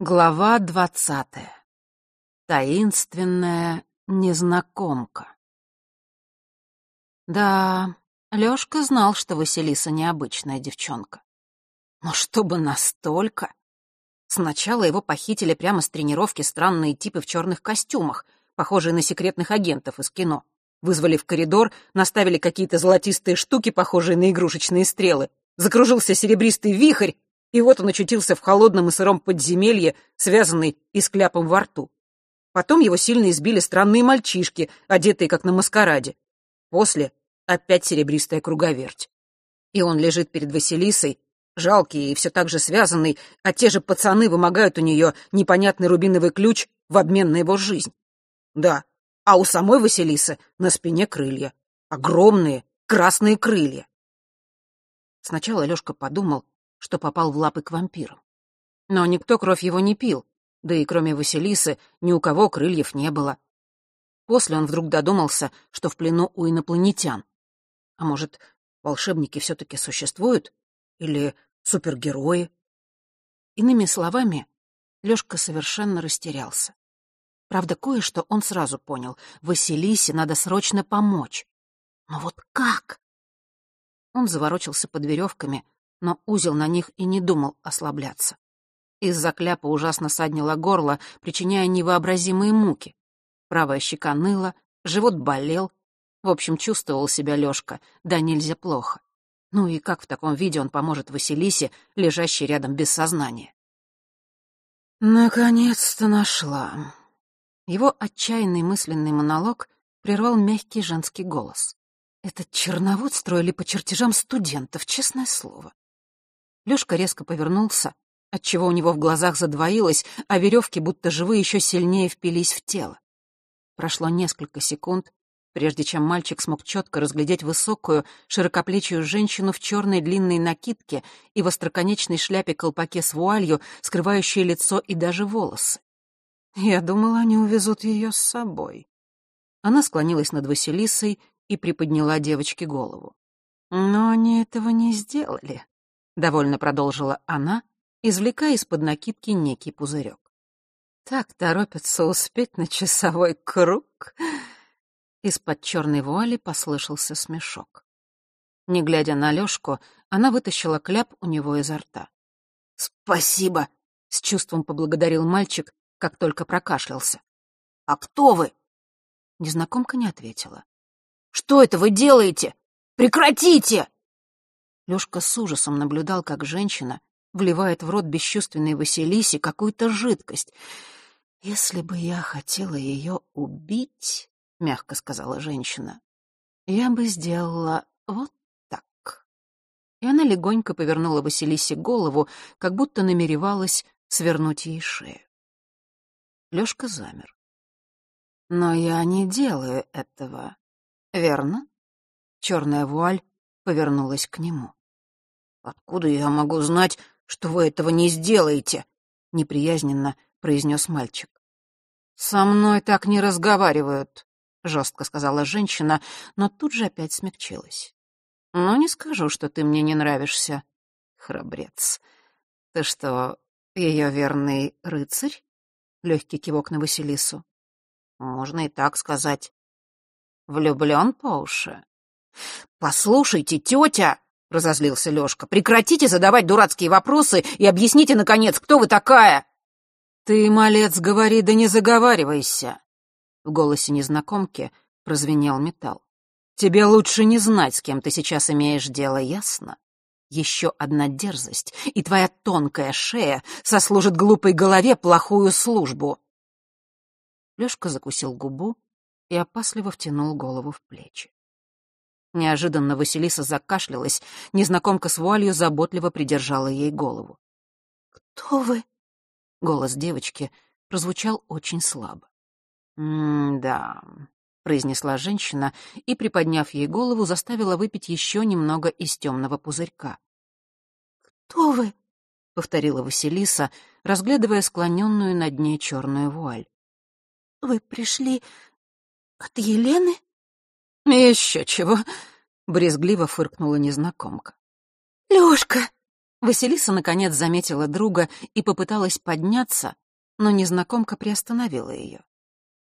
Глава двадцатая. Таинственная незнакомка. Да, Лёшка знал, что Василиса необычная девчонка. Но чтобы настолько... Сначала его похитили прямо с тренировки странные типы в черных костюмах, похожие на секретных агентов из кино. Вызвали в коридор, наставили какие-то золотистые штуки, похожие на игрушечные стрелы. Закружился серебристый вихрь, и вот он очутился в холодном и сыром подземелье, связанный и с кляпом во рту. Потом его сильно избили странные мальчишки, одетые как на маскараде. После опять серебристая круговерть. И он лежит перед Василисой, жалкий и все так же связанный, а те же пацаны вымогают у нее непонятный рубиновый ключ в обмен на его жизнь. Да, а у самой Василисы на спине крылья. Огромные красные крылья. Сначала Лёшка подумал, что попал в лапы к вампирам. Но никто кровь его не пил, да и кроме Василисы ни у кого крыльев не было. После он вдруг додумался, что в плену у инопланетян. А может, волшебники все-таки существуют? Или супергерои? Иными словами, Лёшка совершенно растерялся. Правда, кое-что он сразу понял. Василисе надо срочно помочь. Но вот как? Он заворочился под веревками, но узел на них и не думал ослабляться. Из-за кляпа ужасно саднило горло, причиняя невообразимые муки. Правая щека ныла, живот болел. В общем, чувствовал себя Лёшка, да нельзя плохо. Ну и как в таком виде он поможет Василисе, лежащей рядом без сознания? «Наконец-то нашла». Его отчаянный мысленный монолог прервал мягкий женский голос. Этот черновод строили по чертежам студентов, честное слово. Лёшка резко повернулся, отчего у него в глазах задвоилось, а веревки, будто живые, еще сильнее впились в тело. Прошло несколько секунд, прежде чем мальчик смог четко разглядеть высокую, широкоплечую женщину в черной длинной накидке и в остроконечной шляпе-колпаке с вуалью, скрывающей лицо и даже волосы. Я думала, они увезут ее с собой. Она склонилась над Василисой и приподняла девочке голову. Но они этого не сделали довольно продолжила она, извлекая из-под накидки некий пузырек. Так торопятся успеть на часовой круг. Из-под черной вуали послышался смешок. Не глядя на Лёшку, она вытащила кляп у него изо рта. «Спасибо!» — с чувством поблагодарил мальчик, как только прокашлялся. «А кто вы?» Незнакомка не ответила. «Что это вы делаете? Прекратите!» Лёшка с ужасом наблюдал, как женщина вливает в рот бесчувственной Василисе какую-то жидкость. «Если бы я хотела её убить, — мягко сказала женщина, — я бы сделала вот так». И она легонько повернула Василисе голову, как будто намеревалась свернуть ей шею. Лёшка замер. «Но я не делаю этого, верно?» Чёрная вуаль повернулась к нему. «Откуда я могу знать, что вы этого не сделаете?» — неприязненно произнес мальчик. «Со мной так не разговаривают», — жестко сказала женщина, но тут же опять смягчилась. «Но не скажу, что ты мне не нравишься, храбрец. Ты что, ее верный рыцарь?» — легкий кивок на Василису. «Можно и так сказать. Влюблен по уши?» «Послушайте, тетя!» — разозлился Лёшка. «Прекратите задавать дурацкие вопросы и объясните, наконец, кто вы такая!» «Ты, малец, говори, да не заговаривайся!» В голосе незнакомки прозвенел металл. «Тебе лучше не знать, с кем ты сейчас имеешь дело, ясно? Еще одна дерзость, и твоя тонкая шея сослужит глупой голове плохую службу!» Лёшка закусил губу и опасливо втянул голову в плечи. Неожиданно Василиса закашлялась, незнакомка с вуалью заботливо придержала ей голову. «Кто вы?» Голос девочки прозвучал очень слабо. «М-да», — произнесла женщина и, приподняв ей голову, заставила выпить еще немного из темного пузырька. «Кто вы?» — повторила Василиса, разглядывая склоненную над ней черную вуаль. «Вы пришли от Елены?» «Еще чего!» — брезгливо фыркнула незнакомка. «Лёшка!» Василиса, наконец, заметила друга и попыталась подняться, но незнакомка приостановила ее.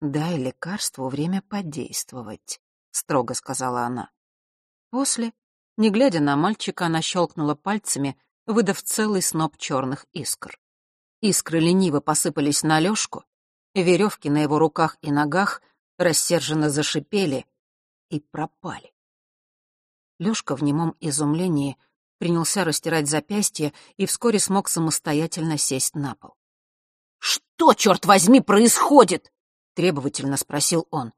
«Дай лекарству время подействовать», — строго сказала она. После, не глядя на мальчика, она щелкнула пальцами, выдав целый сноп черных искр. Искры лениво посыпались на Лёшку, веревки на его руках и ногах рассерженно зашипели и пропали. Лёшка в немом изумлении принялся растирать запястье и вскоре смог самостоятельно сесть на пол. «Что, черт возьми, происходит?» — требовательно спросил он.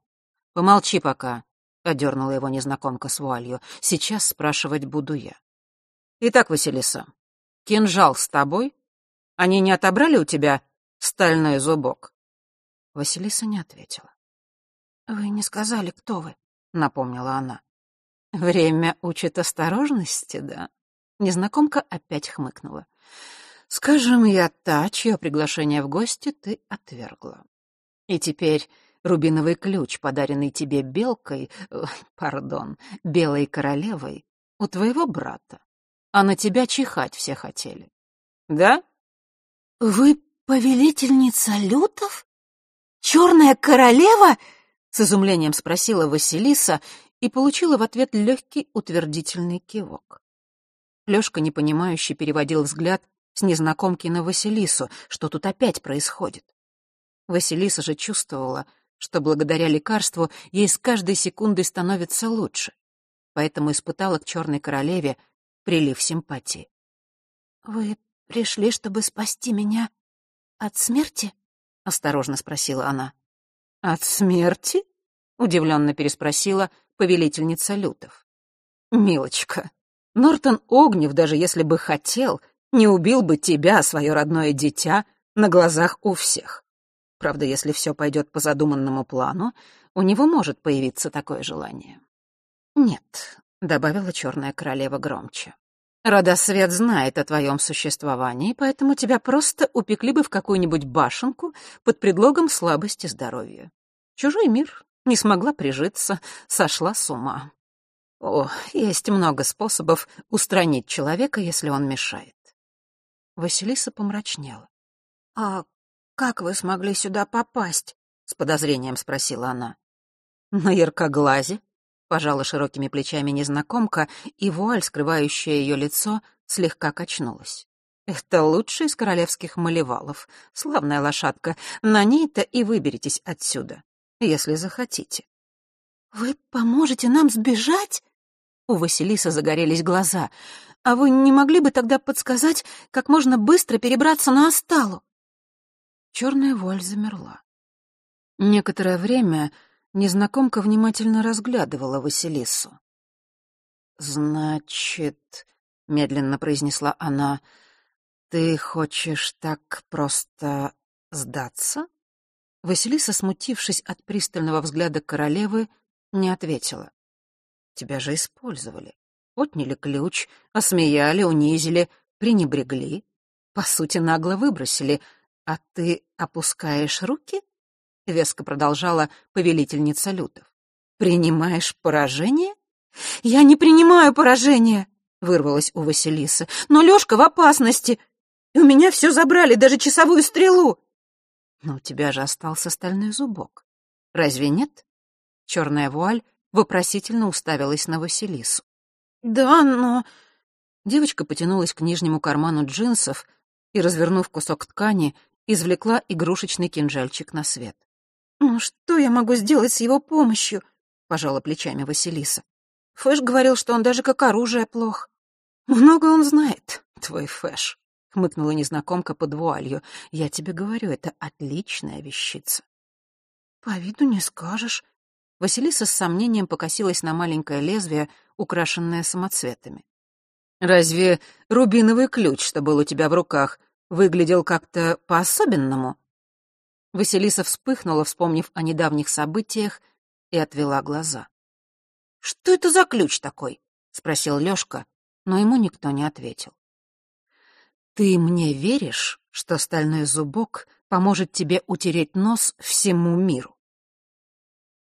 «Помолчи пока», — одернула его незнакомка с вуалью. «Сейчас спрашивать буду я». «Итак, Василиса, кинжал с тобой? Они не отобрали у тебя стальной зубок?» Василиса не ответила. «Вы не сказали, кто вы», — напомнила она. «Время учит осторожности, да?» Незнакомка опять хмыкнула. «Скажем, я та, чье приглашение в гости ты отвергла. И теперь рубиновый ключ, подаренный тебе белкой, э, пардон, белой королевой, у твоего брата. А на тебя чихать все хотели. Да? Вы повелительница лютов? Черная королева? С изумлением спросила Василиса и получила в ответ легкий утвердительный кивок. Лёшка, непонимающе, переводил взгляд с незнакомки на Василису, что тут опять происходит. Василиса же чувствовала, что благодаря лекарству ей с каждой секундой становится лучше, поэтому испытала к черной королеве прилив симпатии. «Вы пришли, чтобы спасти меня от смерти?» — осторожно спросила она. «От смерти?» — удивленно переспросила повелительница лютов. «Милочка, Нортон Огнев, даже если бы хотел, не убил бы тебя, свое родное дитя, на глазах у всех. Правда, если все пойдет по задуманному плану, у него может появиться такое желание. «Нет», — добавила черная королева громче. «Родосвет знает о твоем существовании, поэтому тебя просто упекли бы в какую-нибудь башенку под предлогом слабости здоровья. Чужой мир не смогла прижиться, сошла с ума. О, есть много способов устранить человека, если он мешает. Василиса помрачнела. «А как вы смогли сюда попасть?» — с подозрением спросила она. «На яркоглазе», — пожала широкими плечами незнакомка, и вуаль, скрывающая ее лицо, слегка качнулась. «Это лучший из королевских малевалов. Славная лошадка. На ней-то и выберетесь отсюда, если захотите». «Вы поможете нам сбежать?» У Василисы загорелись глаза. «А вы не могли бы тогда подсказать, как можно быстро перебраться на Осталу?» Черная вуаль замерла. Некоторое время незнакомка внимательно разглядывала Василису. «Значит...» — медленно произнесла она. «Ты хочешь так просто сдаться?» Василиса, смутившись от пристального взгляда королевы, не ответила. Тебя же использовали. Отняли ключ, осмеяли, унизили, пренебрегли. По сути, нагло выбросили. А ты опускаешь руки? Веско продолжала повелительница Лютов. Принимаешь поражение? Я не принимаю поражение, вырвалась у Василисы. Но Лёшка в опасности. И у меня все забрали, даже часовую стрелу. Но у тебя же остался стальной зубок. Разве нет? Черная вуаль вопросительно уставилась на Василису. «Да, но...» Девочка потянулась к нижнему карману джинсов и, развернув кусок ткани, извлекла игрушечный кинжальчик на свет. «Ну что я могу сделать с его помощью?» — пожала плечами Василиса. «Фэш говорил, что он даже как оружие плох». «Много он знает, твой Фэш», — хмыкнула незнакомка под вуалью. «Я тебе говорю, это отличная вещица». «По виду не скажешь», Василиса с сомнением покосилась на маленькое лезвие, украшенное самоцветами. «Разве рубиновый ключ, что был у тебя в руках, выглядел как-то по-особенному?» Василиса вспыхнула, вспомнив о недавних событиях, и отвела глаза. «Что это за ключ такой?» — спросил Лёшка, но ему никто не ответил. «Ты мне веришь, что стальной зубок поможет тебе утереть нос всему миру?»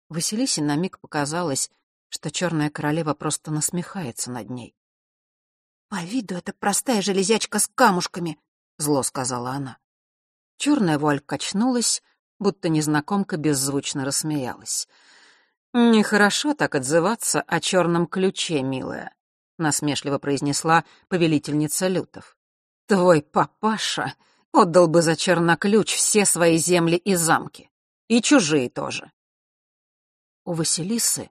Василисе на миг показалось, что черная королева просто насмехается над ней. По виду это простая железячка с камушками, зло сказала она. Черная вуаль качнулась, будто незнакомка беззвучно рассмеялась. «Нехорошо так отзываться о черном ключе, милая», — насмешливо произнесла повелительница лютов. «Твой папаша отдал бы за черноключ все свои земли и замки. И чужие тоже». У Василисы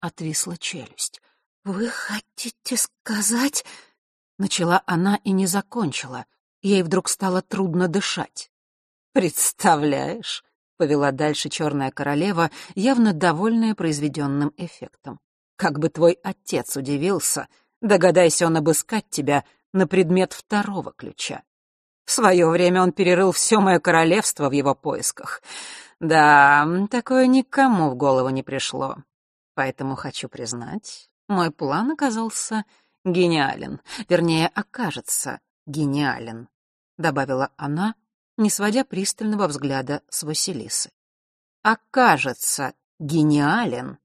отвисла челюсть. «Вы хотите сказать...» Начала она и не закончила. Ей вдруг стало трудно дышать. «Представляешь?» — повела дальше черная королева, явно довольная произведенным эффектом. «Как бы твой отец удивился, догадайся он обыскать тебя на предмет второго ключа. В свое время он перерыл все мое королевство в его поисках. Да, такое никому в голову не пришло. Поэтому хочу признать, мой план оказался гениален. Вернее, окажется гениален, — добавила она, не сводя пристального взгляда с Василисы. Окажется гениален,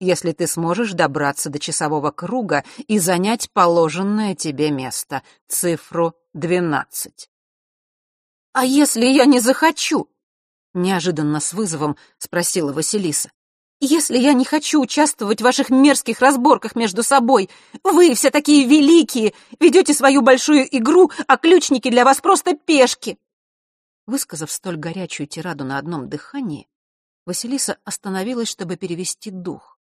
если ты сможешь добраться до часового круга и занять положенное тебе место, цифру двенадцать. «А если я не захочу?» Неожиданно с вызовом спросила Василиса. «Если я не хочу участвовать в ваших мерзких разборках между собой, вы все такие великие, ведете свою большую игру, а ключники для вас просто пешки!» Высказав столь горячую тираду на одном дыхании, Василиса остановилась, чтобы перевести дух.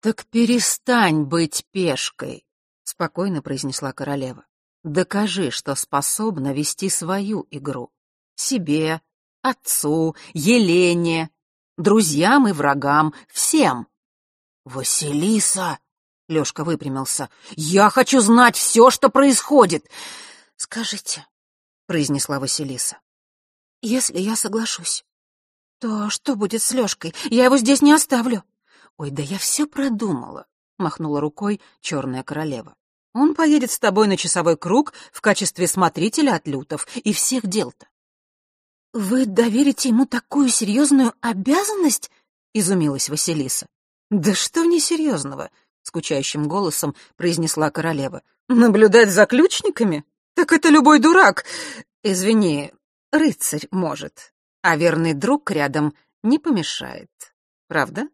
«Так перестань быть пешкой», — спокойно произнесла королева. «Докажи, что способна вести свою игру. Себе, отцу, Елене, друзьям и врагам, всем. «Василиса!» — Лёшка выпрямился. «Я хочу знать все, что происходит!» «Скажите», — произнесла Василиса, — «если я соглашусь, то что будет с Лёшкой? Я его здесь не оставлю». «Ой, да я все продумала», — махнула рукой черная королева. «Он поедет с тобой на часовой круг в качестве смотрителя от лютов и всех дел-то. «Вы доверите ему такую серьезную обязанность?» — изумилась Василиса. «Да что несерьезного?» — скучающим голосом произнесла королева. «Наблюдать за ключниками? Так это любой дурак. Извини, рыцарь может, а верный друг рядом не помешает. Правда?»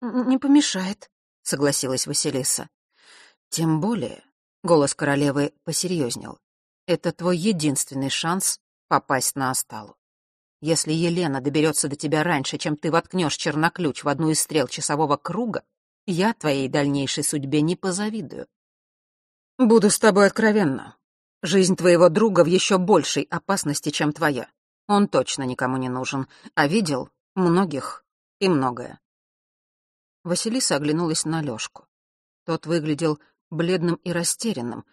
«Не помешает», — согласилась Василиса. «Тем более», — голос королевы посерьезнел, — «это твой единственный шанс попасть на Осталу. Если Елена доберется до тебя раньше, чем ты воткнешь черноключ в одну из стрел часового круга, я твоей дальнейшей судьбе не позавидую. Буду с тобой откровенна. Жизнь твоего друга в еще большей опасности, чем твоя. Он точно никому не нужен, а видел многих и многое. Василиса оглянулась на Лёшку. Тот выглядел бледным и растерянным,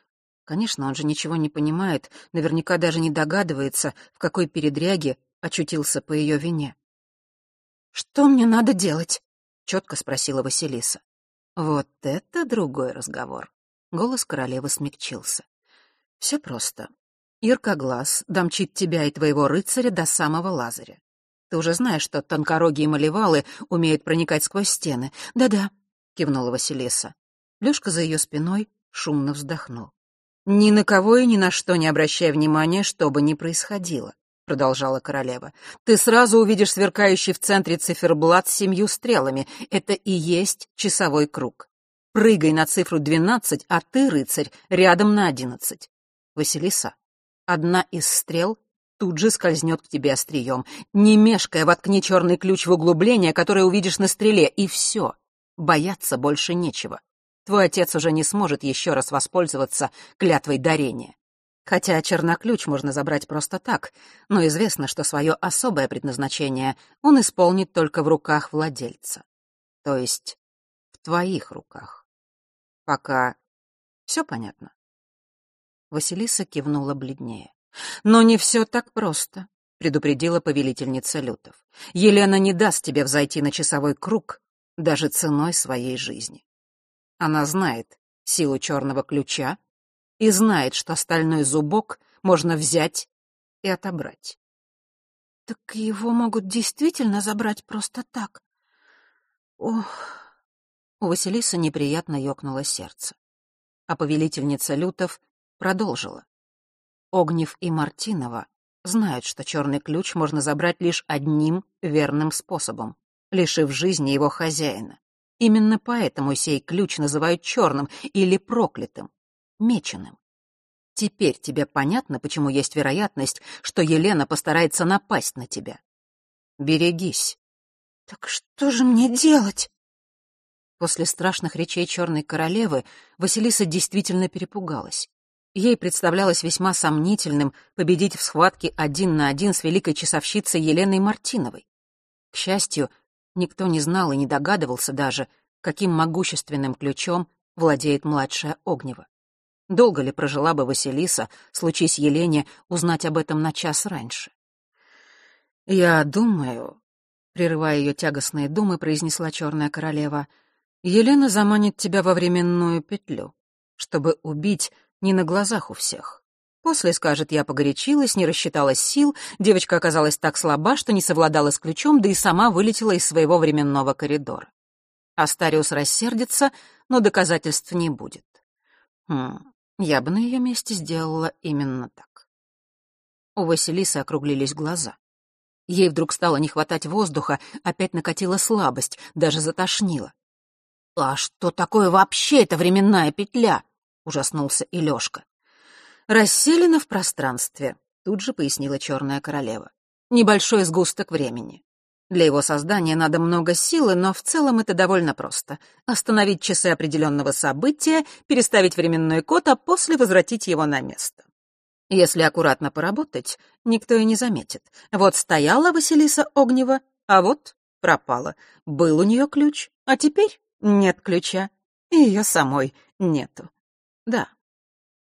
Конечно, он же ничего не понимает, наверняка даже не догадывается, в какой передряге очутился по ее вине. «Что мне надо делать?» — четко спросила Василиса. «Вот это другой разговор». Голос королевы смягчился. «Все просто. Ирка Глаз домчит тебя и твоего рыцаря до самого Лазаря. Ты уже знаешь, что тонкорогие малевалы умеют проникать сквозь стены. Да-да», — кивнула Василиса. Лёшка за ее спиной шумно вздохнул. «Ни на кого и ни на что не обращай внимания, что бы ни происходило», — продолжала королева. «Ты сразу увидишь сверкающий в центре циферблат с семью стрелами. Это и есть часовой круг. Прыгай на цифру двенадцать, а ты, рыцарь, рядом на одиннадцать. Василиса, одна из стрел тут же скользнет к тебе острием. Не мешкая, воткни черный ключ в углубление, которое увидишь на стреле, и все. Бояться больше нечего. Твой отец уже не сможет еще раз воспользоваться клятвой дарения. Хотя черноключ можно забрать просто так, но известно, что свое особое предназначение он исполнит только в руках владельца. То есть в твоих руках. Пока все понятно. Василиса кивнула бледнее. «Но не все так просто», — предупредила повелительница Лютов. «Елена не даст тебе взойти на часовой круг даже ценой своей жизни. Она знает силу черного ключа и знает, что стальной зубок можно взять и отобрать. Так его могут действительно забрать просто так? Ох... У Василисы неприятно ёкнуло сердце. а повелительница Лютов продолжила. Огнев и Мартинова знают, что черный ключ можно забрать лишь одним верным способом, лишив жизни его хозяина. Именно поэтому сей ключ называют черным или проклятым, меченым. Теперь тебе понятно, почему есть вероятность, что Елена постарается напасть на тебя. Берегись. Так что же мне делать? После страшных речей черной королевы Василиса действительно перепугалась. Ей представлялось весьма сомнительным победить в схватке один на один с великой часовщицей Еленой Мартиновой. К счастью, никто не знал и не догадывался даже, каким могущественным ключом владеет младшая Огнева. Долго ли прожила бы Василиса, случись Елене узнать об этом на час раньше? «Я думаю», — прерывая ее тягостные думы, произнесла черная королева, «Елена заманит тебя во временную петлю, чтобы убить не на глазах у всех. После скажет, я погорячилась, не рассчитала сил, девочка оказалась так слаба, что не совладала с ключом, да и сама вылетела из своего временного коридора. Астариус рассердится, но доказательств не будет. Хм, я бы на ее месте сделала именно так. У Василисы округлились глаза. Ей вдруг стало не хватать воздуха, опять накатила слабость, даже затошнила. «А что такое вообще эта временная петля?» — ужаснулся и Лёшка. «Расселена в пространстве», — тут же пояснила Черная Королева. «Небольшой сгусток времени. Для его создания надо много силы, но в целом это довольно просто. Остановить часы определенного события, переставить временной код, а после возвратить его на место. Если аккуратно поработать, никто и не заметит. Вот стояла Василиса Огнева, а вот пропала. Был у нее ключ, а теперь нет ключа. И ее самой нету. Да,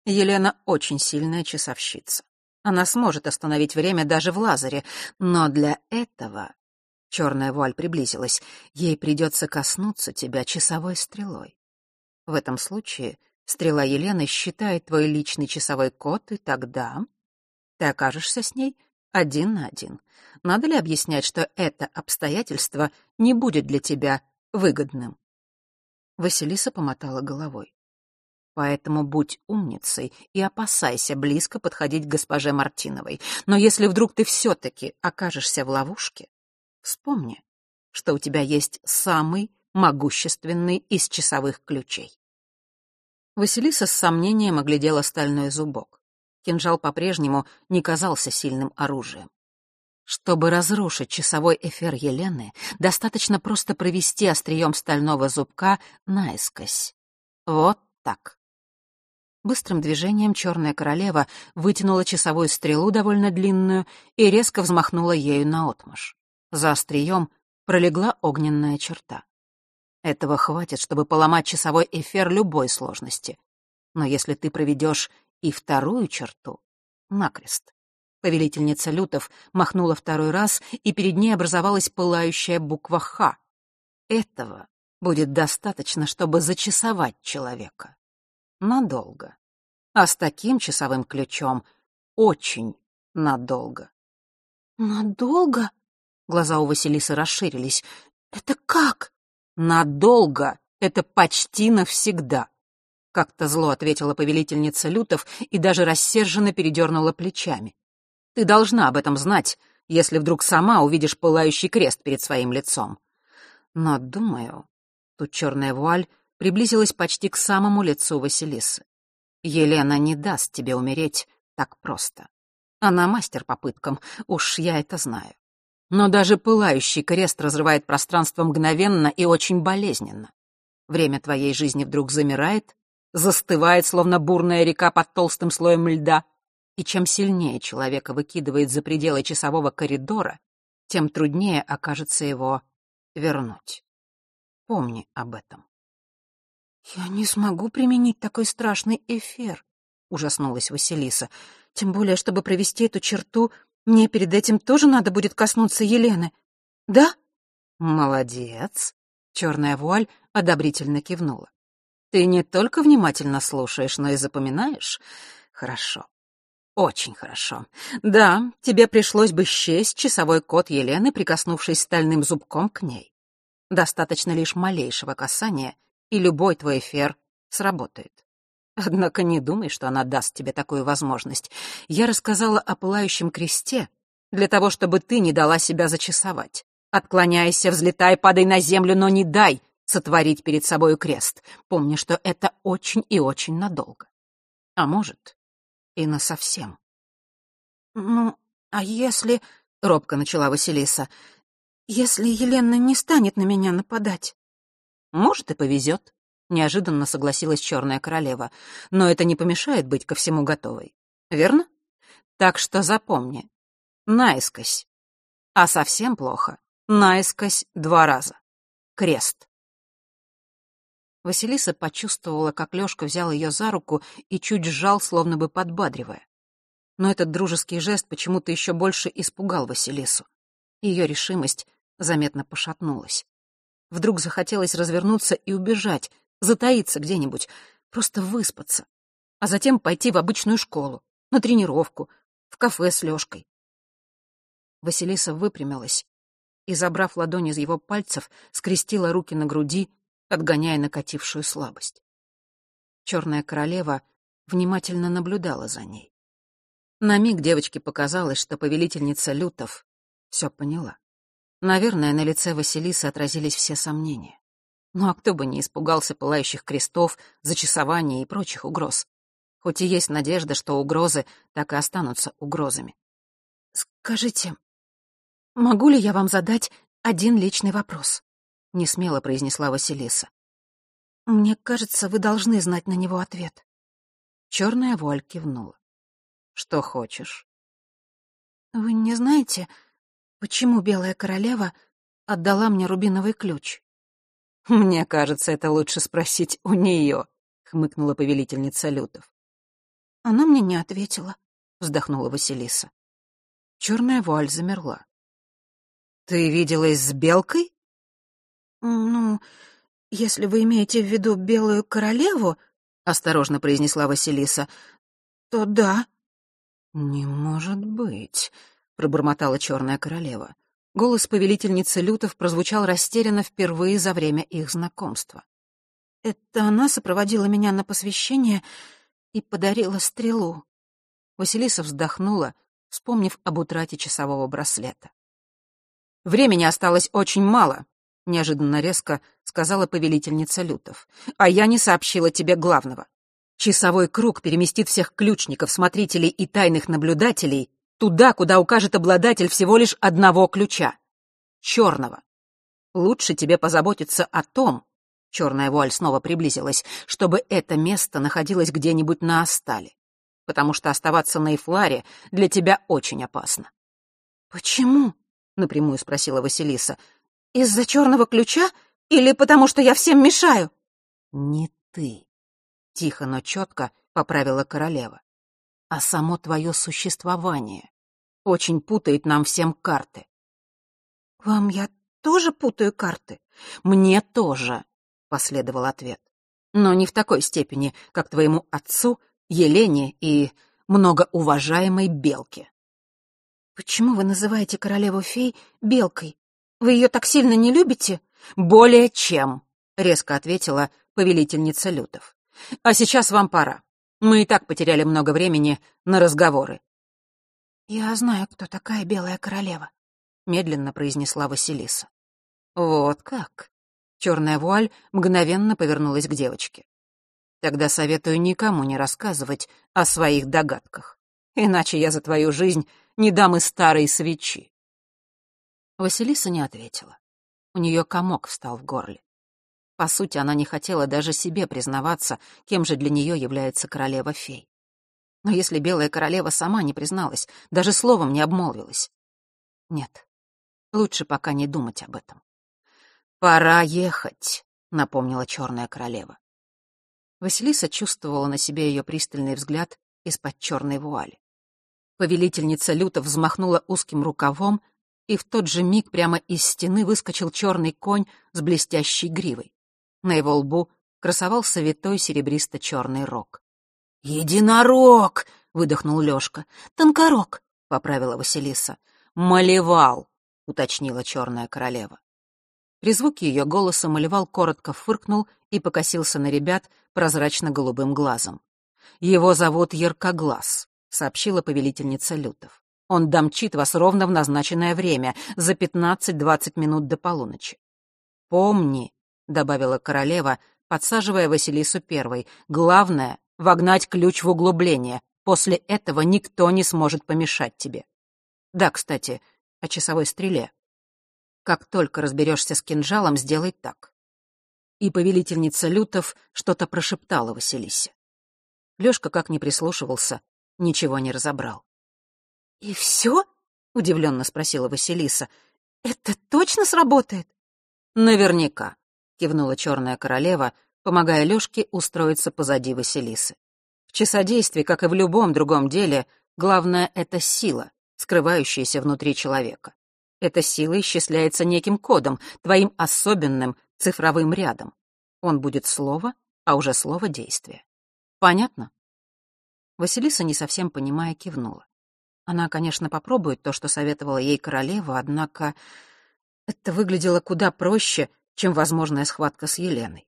Елена очень сильная часовщица. Она сможет остановить время даже в лазере, но для этого... Черная вуаль приблизилась. Ей придется коснуться тебя часовой стрелой. В этом случае стрела Елены считает твой личный часовой код, и тогда ты окажешься с ней один на один. Надо ли объяснять, что это обстоятельство не будет для тебя выгодным? Василиса помотала головой. Поэтому будь умницей и опасайся близко подходить к госпоже Мартиновой. Но если вдруг ты все-таки окажешься в ловушке, вспомни, что у тебя есть самый могущественный из часовых ключей. Василиса с сомнением оглядела стальной зубок. Кинжал по-прежнему не казался сильным оружием. Чтобы разрушить часовой эфир Елены, достаточно просто провести острием стального зубка наискось. Вот так. Быстрым движением черная королева вытянула часовую стрелу довольно длинную и резко взмахнула ею наотмашь. За острием пролегла огненная черта. Этого хватит, чтобы поломать часовой эфир любой сложности. Но если ты проведешь и вторую черту — накрест. Повелительница лютов махнула второй раз, и перед ней образовалась пылающая буква «Х». Этого будет достаточно, чтобы зачасовать человека надолго. А с таким часовым ключом очень надолго. «Надолго?» Глаза у Василисы расширились. «Это как?» «Надолго. Это почти навсегда», — как-то зло ответила повелительница Лютов и даже рассерженно передернула плечами. «Ты должна об этом знать, если вдруг сама увидишь пылающий крест перед своим лицом. Но, думаю, тут черная вуаль приблизилась почти к самому лицу Василисы. «Елена не даст тебе умереть так просто. Она мастер по пыткам, уж я это знаю. Но даже пылающий крест разрывает пространство мгновенно и очень болезненно. Время твоей жизни вдруг замирает, застывает, словно бурная река под толстым слоем льда, и чем сильнее человека выкидывает за пределы часового коридора, тем труднее окажется его вернуть. Помни об этом. «Я не смогу применить такой страшный эфир», — ужаснулась Василиса. «Тем более, чтобы провести эту черту, мне перед этим тоже надо будет коснуться Елены. Да?» «Молодец», — черная вуаль одобрительно кивнула. «Ты не только внимательно слушаешь, но и запоминаешь? Хорошо. Очень хорошо. Да, тебе пришлось бы счесть часовой код Елены, прикоснувшись стальным зубком к ней. Достаточно лишь малейшего касания — и любой твой эфир сработает. Однако не думай, что она даст тебе такую возможность. Я рассказала о пылающем кресте для того, чтобы ты не дала себя зачесовать. Отклоняйся, взлетай, падай на землю, но не дай сотворить перед собою крест. Помни, что это очень и очень надолго. А может, и насовсем. «Ну, а если...» — робко начала Василиса. «Если Елена не станет на меня нападать?» «Может, и повезет», — неожиданно согласилась Черная Королева. «Но это не помешает быть ко всему готовой. Верно? Так что запомни. Наискось. А совсем плохо. Наискось два раза. Крест». Василиса почувствовала, как Лёшка взял её за руку и чуть сжал, словно бы подбадривая. Но этот дружеский жест почему-то ещё больше испугал Василису. Её решимость заметно пошатнулась. Вдруг захотелось развернуться и убежать, затаиться где-нибудь, просто выспаться, а затем пойти в обычную школу, на тренировку, в кафе с Лёшкой. Василиса выпрямилась и, забрав ладонь из его пальцев, скрестила руки на груди, отгоняя накатившую слабость. Черная королева внимательно наблюдала за ней. На миг девочке показалось, что повелительница Лютов все поняла. Наверное, на лице Василисы отразились все сомнения. Ну а кто бы не испугался пылающих крестов, зачесования и прочих угроз. Хоть и есть надежда, что угрозы так и останутся угрозами. «Скажите, могу ли я вам задать один личный вопрос?» — несмело произнесла Василиса. «Мне кажется, вы должны знать на него ответ». Черная вуаль кивнула. «Что хочешь?» «Вы не знаете, почему Белая Королева отдала мне рубиновый ключ?» «Мне кажется, это лучше спросить у нее», — хмыкнула повелительница Лютов. «Она мне не ответила», — вздохнула Василиса. Черная вуаль замерла. «Ты виделась с Белкой?» «Ну, если вы имеете в виду Белую Королеву, — осторожно произнесла Василиса, — то да». «Не может быть», — пробормотала Черная Королева. Голос повелительницы Лютов прозвучал растерянно впервые за время их знакомства. «Это она сопроводила меня на посвящение и подарила стрелу». Василиса вздохнула, вспомнив об утрате часового браслета. «Времени осталось очень мало», — неожиданно резко сказала повелительница Лютов. «А я не сообщила тебе главного. Часовой круг переместит всех ключников, смотрителей и тайных наблюдателей туда, куда укажет обладатель всего лишь одного ключа — черного. Лучше тебе позаботиться о том, черная вуаль снова приблизилась, чтобы это место находилось где-нибудь на Астале, потому что оставаться на Эфларе для тебя очень опасно». «Почему?» — напрямую спросила Василиса. Из-за черного ключа или потому что я всем мешаю? Не ты. Тихо, но четко поправила королева. А само твое существование очень путает нам всем карты. Вам я тоже путаю карты? Мне тоже, последовал ответ. Но не в такой степени, как твоему отцу, Елене и многоуважаемой Белке. Почему вы называете королеву фей Белкой? Вы ее так сильно не любите?» «Более чем», — резко ответила повелительница Лютов. «А сейчас вам пора. Мы и так потеряли много времени на разговоры». «Я знаю, кто такая Белая Королева», — медленно произнесла Василиса. «Вот как?» Черная вуаль мгновенно повернулась к девочке. «Тогда советую никому не рассказывать о своих догадках, иначе я за твою жизнь не дам и старой свечи». Василиса не ответила. У нее комок встал в горле. По сути, она не хотела даже себе признаваться, кем же для нее является королева-фей. Но если белая королева сама не призналась, даже словом не обмолвилась. Нет, лучше пока не думать об этом. «Пора ехать», — напомнила черная королева. Василиса чувствовала на себе ее пристальный взгляд из-под черной вуали. Повелительница люто взмахнула узким рукавом, и в тот же миг прямо из стены выскочил черный конь с блестящей гривой. На его лбу красовался витой серебристо-черный рог. «Единорог!» — выдохнул Лёшка. «Тонкорог!» — поправила Василиса. «Малевал!» — уточнила черная королева. При звуке ее голоса Малевал коротко фыркнул и покосился на ребят прозрачно-голубым глазом. Его зовут Яркоглаз», — сообщила повелительница Лютов. «Он домчит вас ровно в назначенное время, за пятнадцать-двадцать минут до полуночи». «Помни», — добавила королева, подсаживая Василису первой, «главное — вогнать ключ в углубление. После этого никто не сможет помешать тебе. Да, кстати, о часовой стреле. Как только разберешься с кинжалом, сделай так. И повелительница Лютов что-то прошептала Василисе. Лёшка, как ни прислушивался, ничего не разобрал. «И все?» — удивленно спросила Василиса. «Это точно сработает?» «Наверняка», — кивнула черная королева, помогая Лёшке устроиться позади Василисы. В часодействии, как и в любом другом деле, главное — это сила, скрывающаяся внутри человека. Эта сила исчисляется неким кодом, твоим особенным цифровым рядом. Он будет слово, а уже слово — действие. Понятно? Василиса, не совсем понимая, кивнула. Она, конечно, попробует то, что советовала ей королева, однако это выглядело куда проще, чем возможная схватка с Еленой.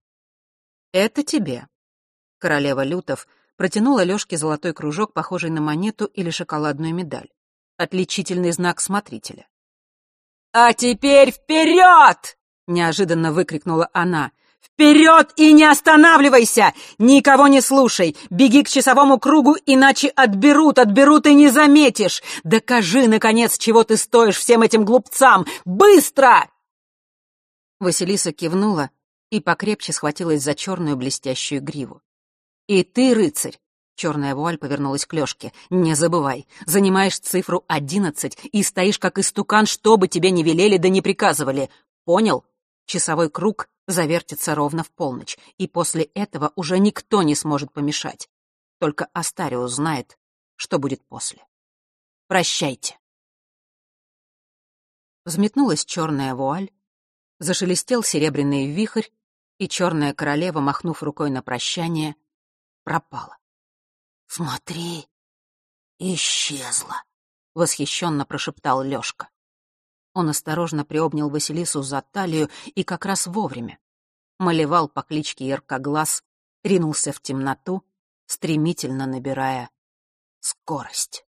«Это тебе». Королева Лютов протянула Лёшке золотой кружок, похожий на монету или шоколадную медаль отличительный знак смотрителя. «А теперь вперед!» — неожиданно выкрикнула она. «Вперед и не останавливайся! Никого не слушай! Беги к часовому кругу, иначе отберут, отберут и не заметишь! Докажи, наконец, чего ты стоишь всем этим глупцам! Быстро!» Василиса кивнула и покрепче схватилась за черную блестящую гриву. «И ты, рыцарь, Черная вуаль повернулась к Лёшке. «Не забывай, занимаешь цифру одиннадцать и стоишь как истукан, что бы тебе не велели да не приказывали. Понял? Часовой круг завертится ровно в полночь, и после этого уже никто не сможет помешать. Только Астариус знает, что будет после. Прощайте». Взметнулась черная вуаль, зашелестел серебряный вихрь, и черная королева, махнув рукой на прощание, пропала. «Смотри, исчезла», — восхищенно прошептал Лёшка. Он осторожно приобнял Василису за талию и как раз вовремя. Малевал по кличке Яркоглаз, ринулся в темноту, стремительно набирая скорость.